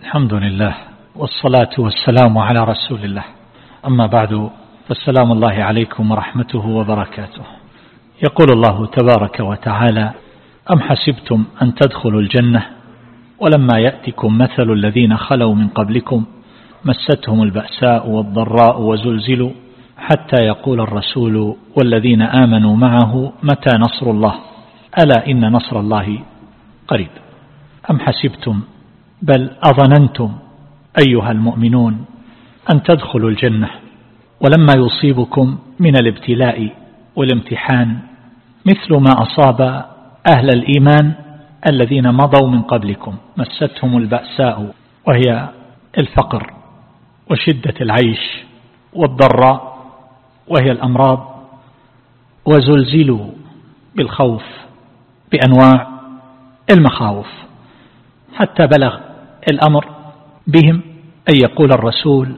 الحمد لله والصلاة والسلام على رسول الله. أما بعد فالسلام الله عليكم ورحمته وبركاته. يقول الله تبارك وتعالى أم حسبتم أن تدخلوا الجنة؟ ولما يأتكم مثل الذين خلوا من قبلكم مستهم البأساء والضراء وزلزلوا حتى يقول الرسول والذين آمنوا معه متى نصر الله؟ ألا إن نصر الله قريب. أم حسبتم بل أظننتم أيها المؤمنون أن تدخلوا الجنة ولما يصيبكم من الابتلاء والامتحان مثل ما أصاب أهل الإيمان الذين مضوا من قبلكم مستهم البأساء وهي الفقر وشدة العيش والضراء وهي الأمراض وزلزلوا بالخوف بأنواع المخاوف حتى بلغ الأمر بهم أن يقول الرسول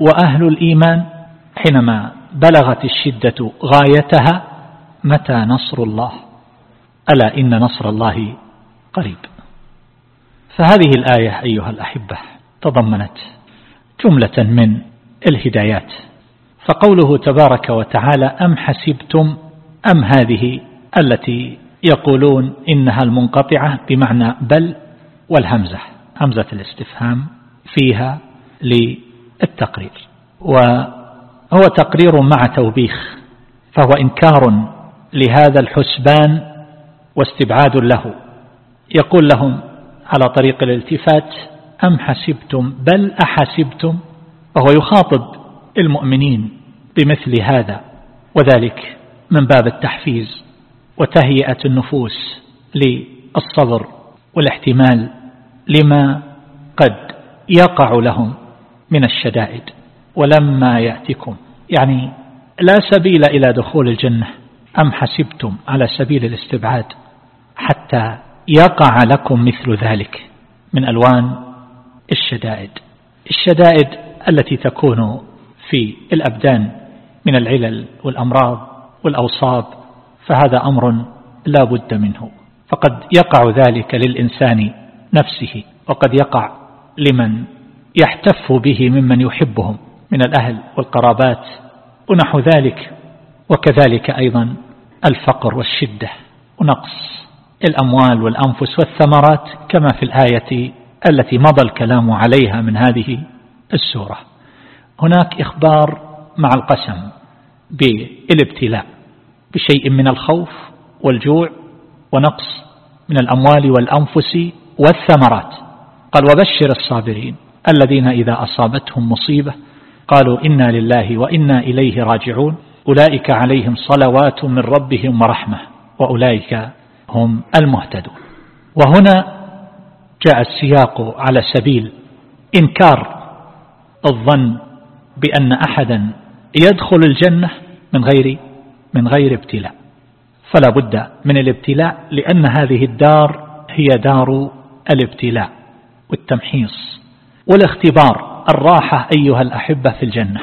وأهل الإيمان حينما بلغت الشدة غايتها متى نصر الله؟ ألا إن نصر الله قريب. فهذه الآية أيها الأحبة تضمنت جملة من الهدايات. فقوله تبارك وتعالى أم حسبتم أم هذه التي يقولون إنها المنقطعة بمعنى بل والهمزة. همزة الاستفهام فيها للتقرير. وهو تقرير مع توبيخ فهو إنكار لهذا الحسبان واستبعاد له. يقول لهم على طريق الالتفات أم حسبتم؟ بل أحسبتم؟ وهو يخاطب المؤمنين بمثل هذا وذلك من باب التحفيز وتهيئة النفوس للصبر والاحتمال لما قد يقع لهم من الشدائد ولما يأتكم يعني لا سبيل إلى دخول الجنة أم حسبتم على سبيل الاستبعاد حتى يقع لكم مثل ذلك من ألوان الشدائد الشدائد التي تكون في الأبدان من العلل والأمراض والأوصاب فهذا أمر لا بد منه. فقد يقع ذلك للإنسان نفسه وقد يقع لمن يحتف به ممن يحبهم من الأهل والقرابات ونحو ذلك وكذلك أيضا الفقر والشدة ونقص الأموال والأنفس والثمرات كما في الآية التي مضى الكلام عليها من هذه السورة. هناك إخبار مع القسم بالابتلاء بشيء من الخوف والجوع ونقص من الأموال والأنفس والثمرات. قال وبشر الصابرين الذين إذا أصابتهم مصيبة قالوا إنا لله وإنا إليه راجعون. أولئك عليهم صلوات من ربهم ورحمة وأولئك هم المهتدون. وهنا جاء السياق على سبيل إنكار الظن بأن أحدا يدخل الجنة من غير من غير ابتلاء. فلا بد من الابتلاء لأن هذه الدار هي دار الابتلاء والتمحيص والاختبار الراحة أيها الأحبة في الجنة.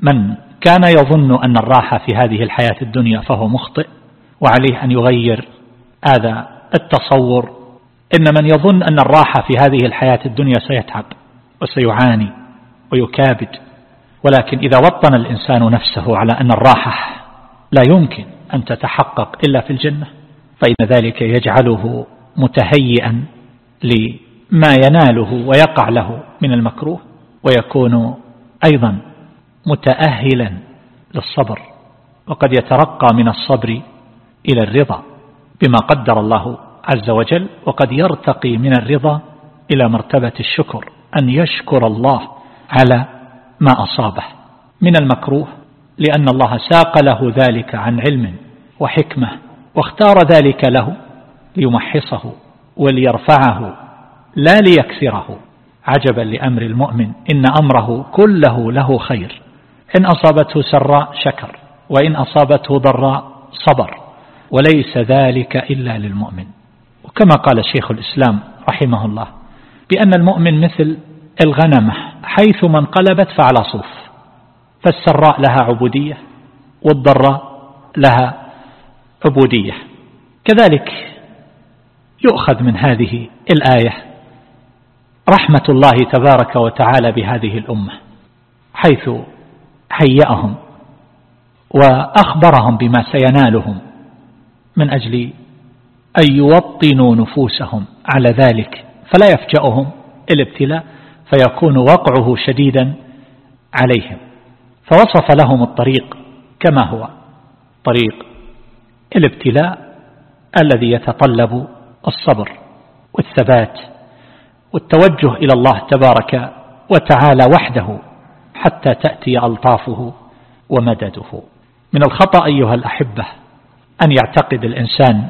من كان يظن أن الراحة في هذه الحياة الدنيا فهو مخطئ وعليه أن يغير هذا التصور إن من يظن أن الراحة في هذه الحياة الدنيا سيتعب وسيعاني ويكابد. ولكن إذا وطن الإنسان نفسه على أن الراحة لا يمكن أن تتحقق إلا في الجنة فإن ذلك يجعله متهيئا لما يناله ويقع له من المكروه ويكون أيضا متأهلا للصبر وقد يترقى من الصبر إلى الرضا بما قدر الله عز وجل وقد يرتقي من الرضا إلى مرتبة الشكر أن يشكر الله على ما أصابه. من المكروه لأن الله ساق له ذلك عن علم وحكمة واختار ذلك له ليمحصه. وليرفعه لا ليكسره. عجبا لأمر المؤمن إن أمره كله له خير. إن أصابته سراء شكر وإن أصابته ضراء صبر. وليس ذلك إلا للمؤمن. وكما قال شيخ الإسلام رحمه الله بأن المؤمن مثل الغنمة حيث ما انقلبت فعلى صوف. فالسراء لها عبودية والضراء لها عبودية. كذلك يؤخذ من هذه الآية. رحمة الله تبارك وتعالى بهذه الأمة حيث هيأهم وأخبرهم بما سينالهم من أجل أن يوطنوا نفوسهم على ذلك فلا يفجأهم الابتلاء فيكون وقعه شديدا عليهم. فوصف لهم الطريق كما هو طريق الابتلاء الذي يتطلب الصبر والثبات والتوجه إلى الله تبارك وتعالى وحده حتى تأتي ألطافه ومدده. من الخطأ أيها الأحبة أن يعتقد الإنسان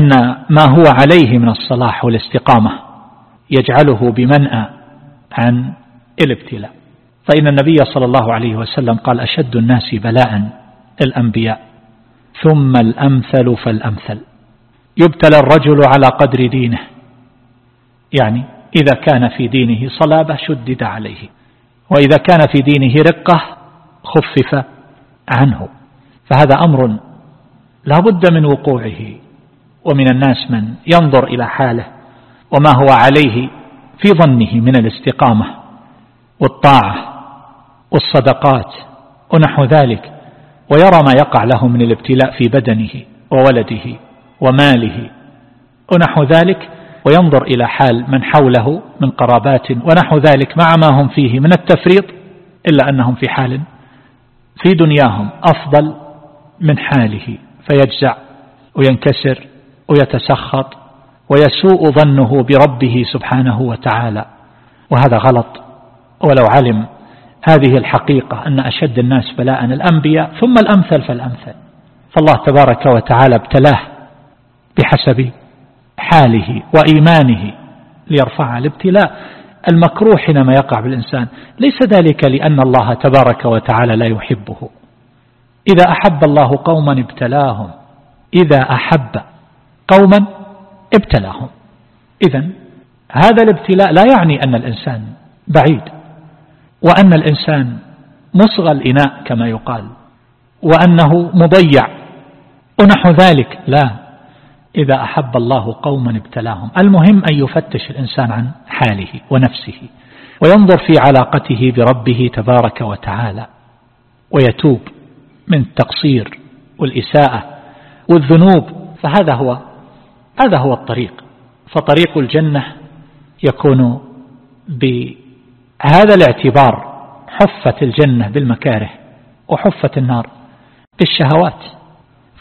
أن ما هو عليه من الصلاح والاستقامة يجعله بمنأى عن الابتلاء. فإن النبي صلى الله عليه وسلم قال أشد الناس بلاء الأنبياء ثم الأمثل فالأمثل. يبتلى الرجل على قدر دينه. يعني إذا كان في دينه صلابة شدد عليه. وإذا كان في دينه رقة خفف عنه. فهذا أمر لا بد من وقوعه. ومن الناس من ينظر إلى حاله. وما هو عليه في ظنه من الاستقامة والطاعة والصدقات ونحو ذلك. ويرى ما يقع له من الابتلاء في بدنه وولده. وماله. ونحو ذلك وينظر إلى حال من حوله من قرابات ونحو ذلك مع ما هم فيه من التفريط إلا أنهم في حال في دنياهم أفضل من حاله فيجزع وينكسر ويتسخط ويسوء ظنه بربه سبحانه وتعالى. وهذا غلط. ولو علم هذه الحقيقة أن أشد الناس بلاء الأنبياء ثم الأمثل فالأمثل. فالله تبارك وتعالى ابتلاه بحسب حاله وإيمانه ليرفع الابتلاء المكروه حينما يقع بالإنسان ليس ذلك لأن الله تبارك وتعالى لا يحبه. إذا أحب الله قوما ابتلاهم. إذا أحب قوما ابتلاهم. إذا هذا الابتلاء لا يعني أن الإنسان بعيد وأن الإنسان مصغى الإناء كما يقال وأنه مضيع ونحو ذلك لا. إذا أحب الله قوما ابتلاهم. المهم أن يفتش الإنسان عن حاله ونفسه وينظر في علاقته بربه تبارك وتعالى ويتوب من التقصير والإساءة والذنوب. فهذا هو هذا هو الطريق. فطريق الجنة يكون بهذا الاعتبار حفت الجنة بالمكاره وحفت النار بالشهوات.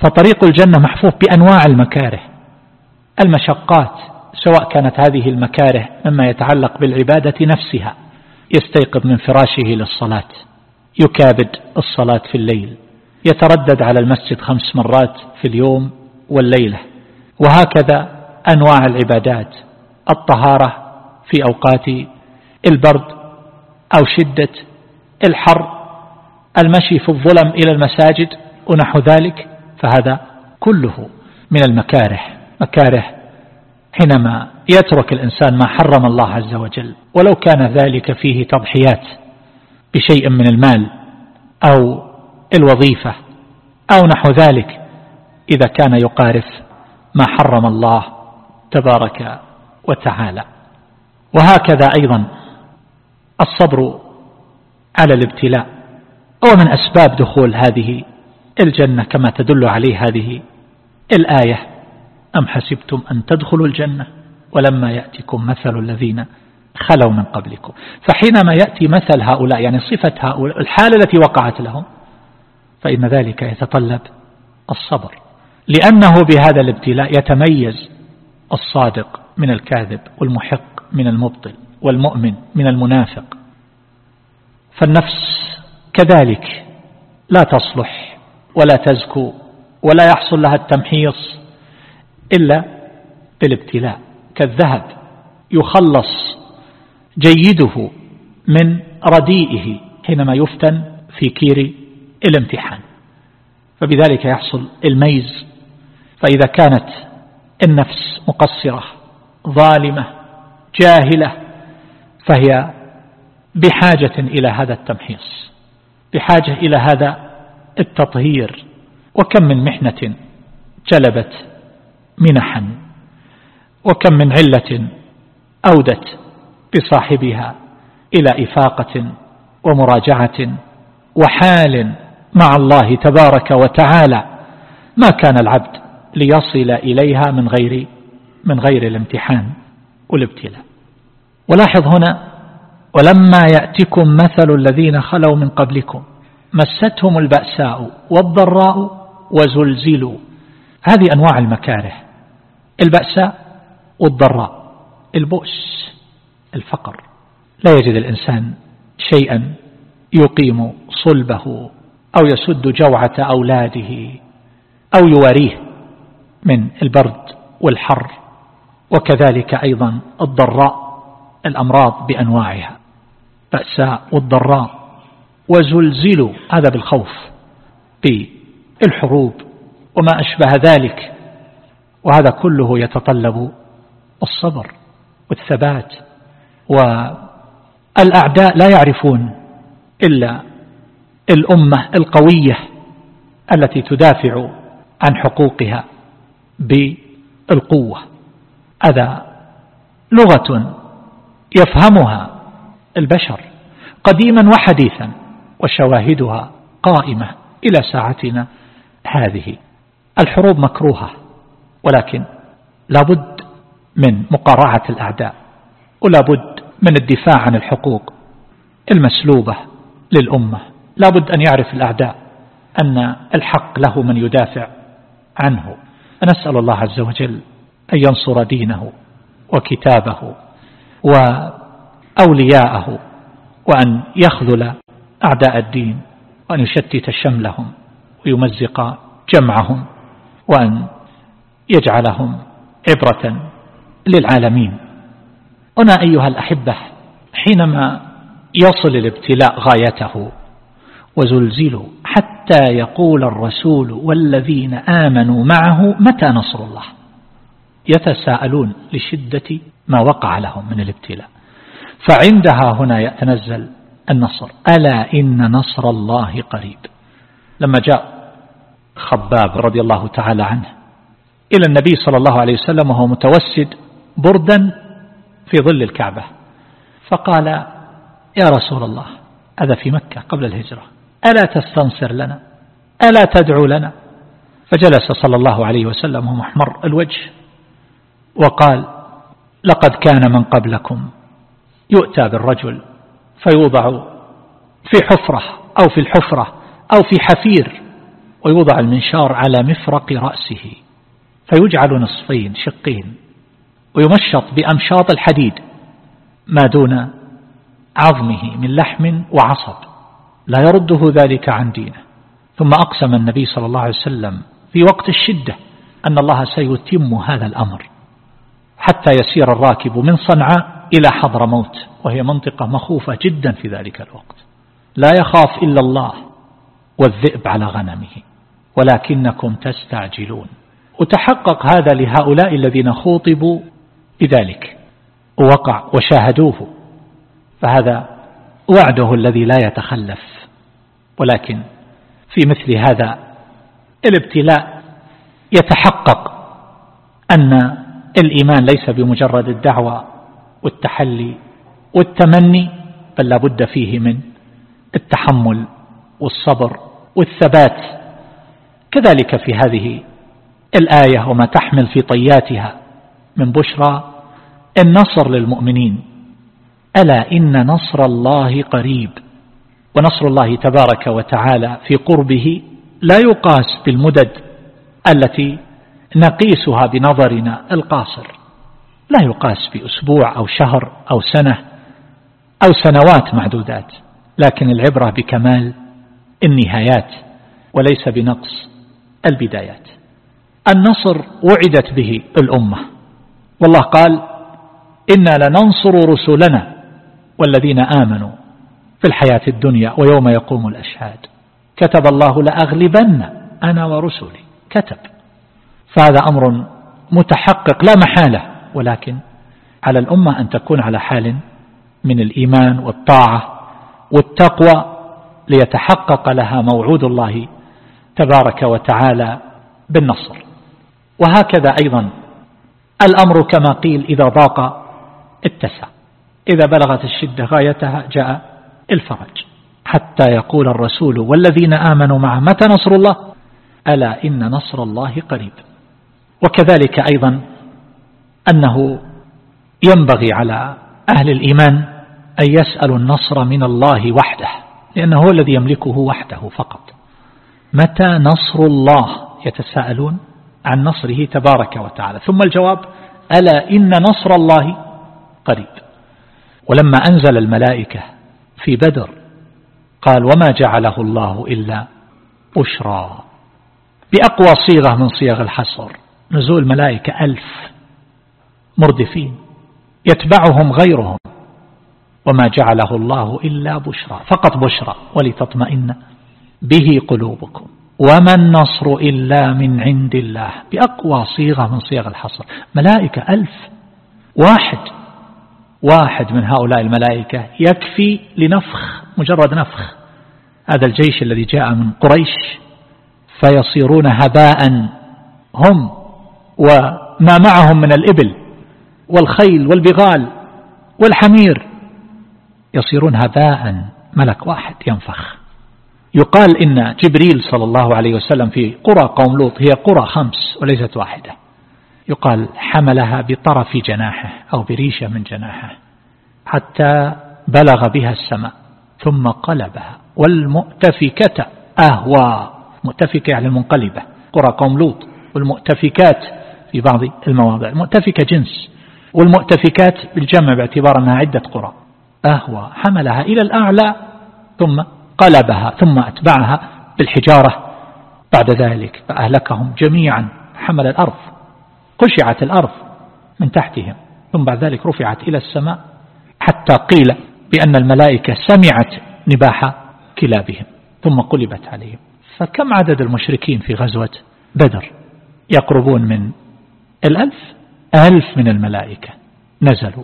فطريق الجنة محفوف بأنواع المكاره. المشقات سواء كانت هذه المكاره مما يتعلق بالعبادة نفسها يستيقظ من فراشه للصلاة يكابد الصلاة في الليل يتردد على المسجد خمس مرات في اليوم والليلة. وهكذا أنواع العبادات الطهارة في أوقات البرد أو شدة الحر المشي في الظلم إلى المساجد ونحو ذلك. فهذا كله من المكاره. مكاره حينما يترك الإنسان ما حرم الله عز وجل ولو كان ذلك فيه تضحيات بشيء من المال أو الوظيفة أو نحو ذلك إذا كان يقارف ما حرم الله تبارك وتعالى. وهكذا أيضا الصبر على الابتلاء. هو من أسباب دخول هذه الجنة كما تدل عليه هذه الآية. أم حسبتم أن تدخلوا الجنة؟ ولما يأتكم مثل الذين خلوا من قبلكم. فحينما يأتي مثل هؤلاء يعني صفة هؤلاء الحالة التي وقعت لهم فإن ذلك يتطلب الصبر. لأنه بهذا الابتلاء يتميز الصادق من الكاذب والمحق من المبطل والمؤمن من المنافق. فالنفس كذلك لا تصلح ولا تزكو ولا يحصل لها التمحيص إلا بالابتلاء. كالذهب يخلص جيده من رديئه حينما يفتن في كير الامتحان فبذلك يحصل الميز. فإذا كانت النفس مقصرة ظالمة جاهلة فهي بحاجة إلى هذا التمحيص بحاجة إلى هذا التطهير وكم من محنة جلبت منحا وكم من علة أودت بصاحبها إلى إفاقة ومراجعة وحال مع الله تبارك وتعالى. ما كان العبد ليصل إليها من غير من غير الامتحان والابتلاء. ولاحظ هنا ولما يأتكم مثل الذين خلوا من قبلكم مستهم البأساء والضراء وزلزلوا. هذه أنواع المكاره البأساء والضراء البؤس الفقر. لا يجد الإنسان شيئا يقيم صلبه أو يسد جوعة أولاده أو يواريه من البرد والحر وكذلك أيضا الضراء الأمراض بأنواعها بأساء والضراء وزلزلوا. هذا بالخوف بالحروب وما أشبه ذلك. وهذا كله يتطلب الصبر والثبات. والأعداء لا يعرفون إلا الأمة القوية التي تدافع عن حقوقها بالقوة. هذا لغة يفهمها البشر قديما وحديثا. وشواهدها قائمة إلى ساعتنا هذه. الحروب مكروهة ولكن لابد من مقارعة الأعداء ولابد من الدفاع عن الحقوق المسلوبة للأمة. لابد أن يعرف الأعداء أن الحق له من يدافع عنه. نسأل الله عز وجل أن ينصر دينه وكتابه وأولياءه وأن يخذل أعداء الدين وأن يشتت شملهم ويمزق جمعهم وأن يجعلهم عبرة للعالمين. هنا أيها الأحبة حينما يصل الابتلاء غايته وزلزلوا حتى يقول الرسول والذين آمنوا معه متى نصر الله؟ يتساءلون لشدة ما وقع لهم من الابتلاء. فعندها هنا يتنزل النصر. ألا إن نصر الله قريب. لما جاء خباب رضي الله تعالى عنه إلى النبي صلى الله عليه وسلم وهو متوسد بردا في ظل الكعبة فقال يا رسول الله هذا في مكة قبل الهجرة ألا تستنصر لنا؟ ألا تدعو لنا؟ فجلس صلى الله عليه وسلم محمر الوجه وقال لقد كان من قبلكم يؤتى بالرجل فيوضع في حفرة أو في الحفرة أو في حفير ويوضع المنشار على مفرق رأسه فيجعل نصفين شقين ويمشط بأمشاط الحديد ما دون عظمه من لحم وعصب لا يرده ذلك عن دينه. ثم أقسم النبي صلى الله عليه وسلم في وقت الشدة أن الله سيتم هذا الأمر حتى يسير الراكب من صنعاء إلى حضر موت وهي منطقة مخوفة جدا في ذلك الوقت. لا يخاف إلا الله والذئب على غنمه ولكنكم تستعجلون. وتحقق هذا لهؤلاء الذين خوطبوا بذلك ووقع وشاهدوه. فهذا وعده الذي لا يتخلف. ولكن في مثل هذا الابتلاء يتحقق أن الإيمان ليس بمجرد الدعوة والتحلي والتمني بل لا بد فيه من التحمل والصبر والثبات. كذلك في هذه الآية وما تحمل في طياتها من بشرى النصر للمؤمنين. ألا إن نصر الله قريب؟ ونصر الله تبارك وتعالى في قربه لا يقاس بالمدد التي نقيسها بنظرنا القاصر. لا يقاس بأسبوع أو شهر أو سنة أو سنوات معدودات لكن العبرة بكمال النهايات وليس بنقص البدايات. النصر وعدت به الأمة. والله قال إنا لننصر رسلنا والذين آمنوا في الحياة الدنيا ويوم يقوم الأشهاد. كتب الله لأغلبن أنا ورسلي. كتب. فهذا أمر متحقق لا محالة. ولكن على الأمة أن تكون على حال من الإيمان والطاعة والتقوى ليتحقق لها موعود الله تبارك وتعالى بالنصر. وهكذا أيضا الأمر كما قيل إذا ضاق اتسع إذا بلغت الشدة غايتها جاء الفرج. حتى يقول الرسول والذين آمنوا معه متى نصر الله؟ ألا إن نصر الله قريب. وكذلك أيضا أنه ينبغي على أهل الإيمان أن يسألوا النصر من الله وحده لأنه هو الذي يملكه وحده فقط. متى نصر الله؟ يتساءلون عن نصره تبارك وتعالى. ثم الجواب ألا إن نصر الله قريب. ولما أنزل الملائكة في بدر قال وما جعله الله إلا بشرى. بأقوى صيغة من صيغ الحصر نزول ملائكة ألف. مردفين يتبعهم غيرهم. وما جعله الله إلا بشرى فقط بشرى ولتطمئن به قلوبكم. وما النصر إلا من عند الله. بأقوى صيغة من صيغ الحصر. ملائكة ألف واحد واحد من هؤلاء الملائكة يكفي لنفخ مجرد نفخ. هذا الجيش الذي جاء من قريش فيصيرون هباء هم وما معهم من الإبل. والخيل والبغال والحمير يصيرون هباء ملك واحد ينفخ. يقال إن جبريل صلى الله عليه وسلم في قرى قوم لوط هي قرى خمس وليست واحدة. يقال حملها بطرف جناحه أو بريشة من جناحه حتى بلغ بها السماء ثم قلبها. والمؤتفكة أهوى. مؤتفكة يعني المنقلبة. قرى قوم لوط والمؤتفكات في بعض المواضع. المؤتفكة جنس. والمؤتفكات بالجمع باعتبار أنها عدة قرى. أهوى حملها إلى الأعلى ثم قلبها ثم أتبعها بالحجارة. بعد ذلك فأهلكهم جميعا. حمل الأرض قشعت الأرض من تحتهم. ثم بعد ذلك رفعت إلى السماء حتى قيل بأن الملائكة سمعت نباح كلابهم. ثم قلبت عليهم. فكم عدد المشركين في غزوة بدر؟ يقربون من الألف؟ ألف من الملائكة نزلوا.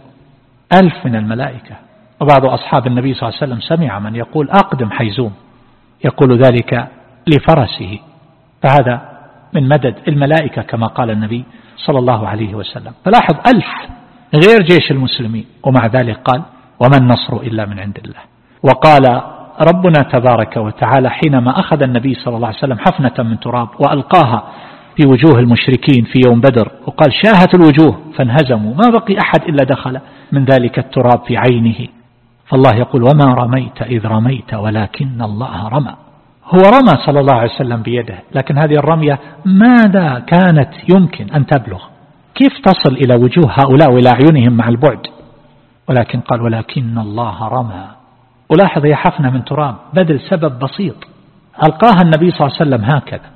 ألف من الملائكة. وبعض أصحاب النبي صلى الله عليه وسلم سمع من يقول أقدم حيزوم. يقول ذلك لفرسه. فهذا من مدد الملائكة كما قال النبي صلى الله عليه وسلم. فلاحظ ألف غير جيش المسلمين. ومع ذلك قال وما النصر إلا من عند الله. وقال ربنا تبارك وتعالى حينما أخذ النبي صلى الله عليه وسلم حفنة من تراب وألقاها في وجوه المشركين في يوم بدر وقال شاهت الوجوه فانهزموا ما بقي أحد إلا دخل من ذلك التراب في عينه. فالله يقول وما رميت إذ رميت ولكن الله رمى. هو رمى صلى الله عليه وسلم بيده لكن هذه الرمية ماذا كانت يمكن أن تبلغ؟ كيف تصل إلى وجوه هؤلاء وإلى أعينهم مع البعد؟ ولكن قال ولكن الله رمى. ولاحظ هي حفنة من تراب بدل سبب بسيط ألقاها النبي صلى الله عليه وسلم هكذا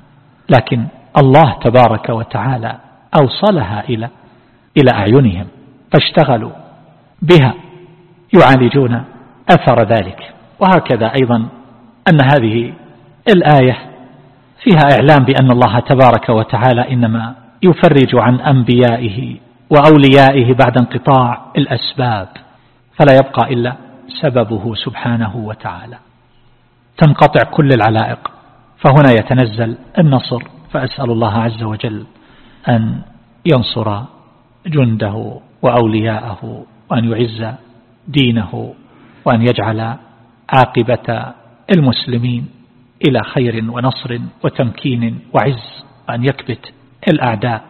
لكن الله تبارك وتعالى أوصلها إلى إلى أعينهم فاشتغلوا بها يعالجون أثر ذلك. وهكذا أيضا أن هذه الآية فيها إعلام بأن الله تبارك وتعالى إنما يفرج عن أنبيائه وأوليائه بعد انقطاع الأسباب فلا يبقى إلا سببه سبحانه وتعالى. تنقطع كل العلائق فهنا يتنزل النصر. فأسأل الله عز وجل أن ينصر جنده وأولياءه وأن يعز دينه وأن يجعل عاقبة المسلمين إلى خير ونصر وتمكين وعز وأن يكبت الأعداء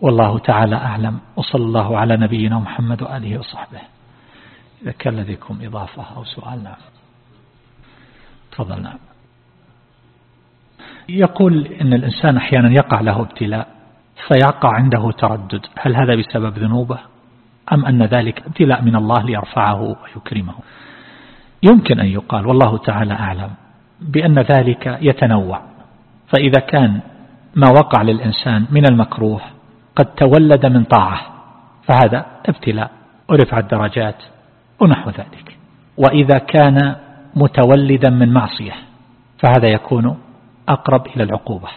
والله تعالى أعلم وصلى الله على نبينا محمد وآله وصحبه. إذا كان لديكم إضافة أو سؤال نعم. تفضل نعم. يقول إن الإنسان أحيانا يقع له ابتلاء فيقع عنده تردد. هل هذا بسبب ذنوبه؟ أم أن ذلك ابتلاء من الله ليرفعه ويكرمه؟ يمكن أن يقال والله تعالى أعلم بأن ذلك يتنوع. فإذا كان ما وقع للإنسان من المكروه قد تولد من طاعة فهذا ابتلاء ورفع الدرجات ونحو ذلك. وإذا كان متولدا من معصية فهذا يكون أقرب إلى العقوبة.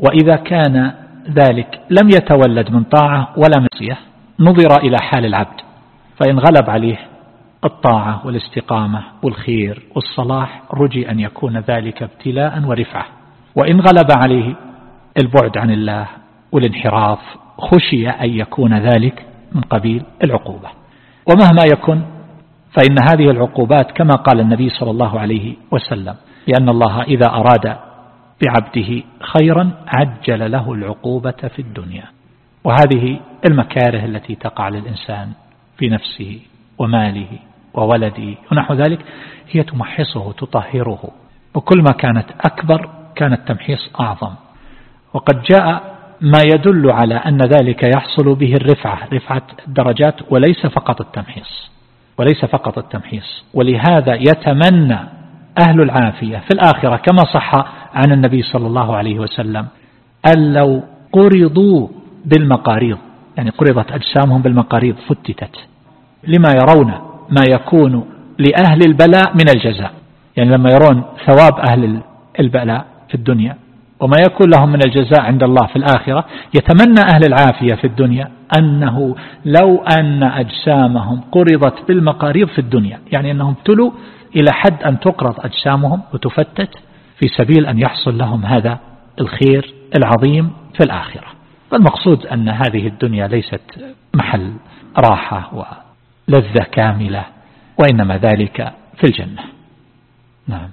وإذا كان ذلك لم يتولد من طاعة ولا معصية نظر إلى حال العبد. فإن غلب عليه الطاعة والاستقامة والخير والصلاح رجي أن يكون ذلك ابتلاء ورفعة. وإن غلب عليه البعد عن الله والانحراف خشي أن يكون ذلك من قبيل العقوبة. ومهما يكن فإن هذه العقوبات كما قال النبي صلى الله عليه وسلم لأن الله إذا أراد بعبده خيرا عجل له العقوبة في الدنيا. وهذه المكاره التي تقع للإنسان في نفسه وماله وولده ونحو ذلك هي تمحصه تطهره. وكل ما كانت أكبر كان التمحيص أعظم. وقد جاء ما يدل على أن ذلك يحصل به الرفعة رفعة الدرجات وليس فقط التمحيص. وليس فقط التمحيص. ولهذا يتمنى أهل العافية في الآخرة كما صح عن النبي صلى الله عليه وسلم أن لو قرضوا بالمقاريض يعني قرضت أجسامهم بالمقاريض فتتت. لما يرون ما يكون لأهل البلاء من الجزاء. يعني لما يرون ثواب أهل البلاء في الدنيا. وما يكون لهم من الجزاء عند الله في الآخرة. يتمنى أهل العافية في الدنيا أنه لو أن أجسامهم قرضت بالمقاريض في الدنيا. يعني أنهم ابتلوا إلى حد أن تقرض أجسامهم وتفتت في سبيل أن يحصل لهم هذا الخير العظيم في الآخرة. فالمقصود أن هذه الدنيا ليست محل راحة ولذة كاملة وإنما ذلك في الجنة. نعم.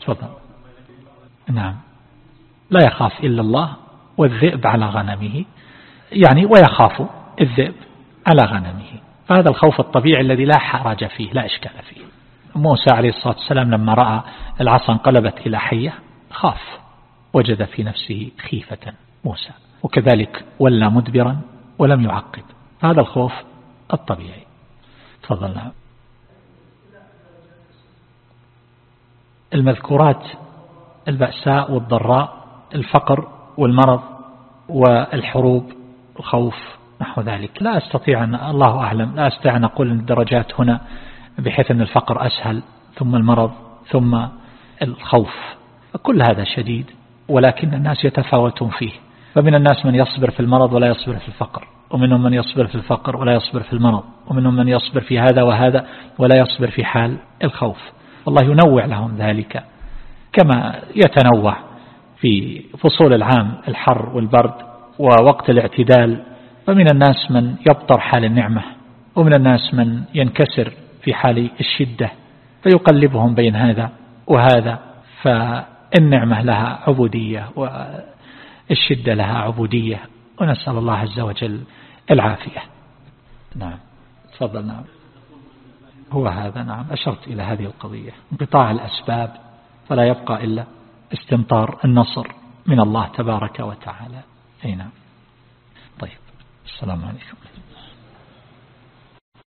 تفضل. نعم. لا يخاف إلا الله والذئب على غنمه. يعني ويخاف الذئب على غنمه. فهذا الخوف الطبيعي الذي لا حرج فيه لا إشكال فيه. موسى عليه الصلاة والسلام لما رأى العصا انقلبت إلى حية خاف وجد في نفسه خيفة موسى وكذلك ولى مدبرا ولم يعقب. هذا الخوف الطبيعي. تفضل. نعم المذكورات البأساء والضراء الفقر والمرض والحروب الخوف نحو ذلك. لا أستطيع أن الله أعلم. لا أستطيع أن أقول الدرجات هنا بحيث أن الفقر أسهل ثم المرض ثم الخوف. كل هذا شديد ولكن الناس يتفاوتون فيه. فمن الناس من يصبر في المرض ولا يصبر في الفقر ومنهم من يصبر في الفقر ولا يصبر في المرض ومنهم من يصبر في هذا وهذا ولا يصبر في حال الخوف. والله ينوع لهم ذلك كما يتنوع في فصول العام الحر والبرد ووقت الاعتدال فمن الناس من يبطر حال النعمة ومن الناس من ينكسر في حال الشدة فيقلبهم بين هذا وهذا فالنعمة لها عبودية والشدة لها عبودية ونسأل الله عز وجل العافية. نعم. تفضل نعم. هو هذا نعم. أشرت إلى هذه القضية. انقطاع الأسباب فلا يبقى إلا استمطار النصر من الله تبارك وتعالى. أي نعم. السلام عليكم.